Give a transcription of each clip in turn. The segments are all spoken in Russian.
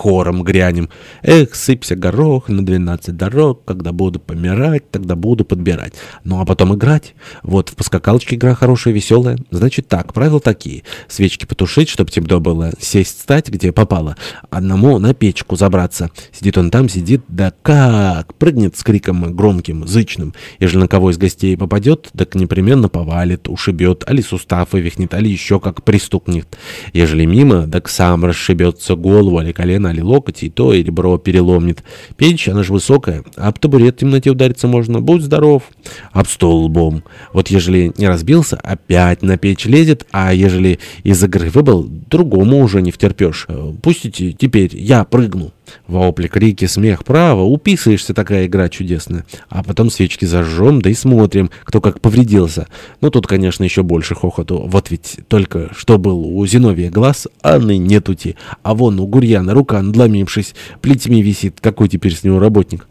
хором грянем. Эх, сыпься горох на двенадцать дорог, когда буду помирать, тогда буду подбирать. Ну а потом играть. Вот в поскакалочке игра хорошая, веселая. Значит так, правила такие. Свечки потушить, чтобы темно было, сесть стать, где попало. Одному на печку забраться. Сидит он там, сидит, да как, прыгнет с криком громким, зычным. Ежели на кого из гостей попадет, так непременно повалит, ушибет, али сустав вывихнет, али еще как пристукнет. Ежели мимо, так сам расшибется голову, али колено, али локоть, и то и ребро переломнет. Печь, она же высокая, а об табурет в темноте удариться можно. Будь здоров. Об стол лбом. Вот ежели не разбился, опять на печь лезет, а ежели из игры выбыл, другому уже не втерпешь. Пустите, теперь я прыгну. Вопли, крики, смех. Право, уписываешься, такая игра чудесная. А потом свечки зажжем, да и смотрим, кто как повредился. Ну, тут, конечно, еще больше хохоту. Вот ведь только что был у Зиновия глаз, Анны нетути. А вон у Гурьяна рука, надломившись, плетьми висит. Какой теперь с него работник?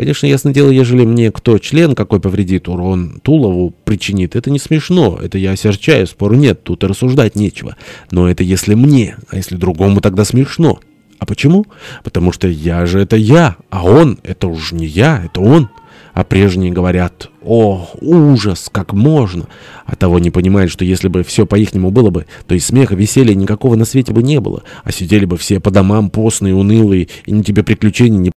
Конечно, ясно дело, ежели мне кто член какой повредит, урон Тулову причинит, это не смешно, это я осерчаю, спору нет, тут и рассуждать нечего. Но это если мне, а если другому тогда смешно. А почему? Потому что я же это я, а он это уж не я, это он. А прежние говорят, о, ужас, как можно. А того не понимают, что если бы все по-ихнему было бы, то и смеха, веселья никакого на свете бы не было. А сидели бы все по домам постные, унылые, и ни тебе приключений, ни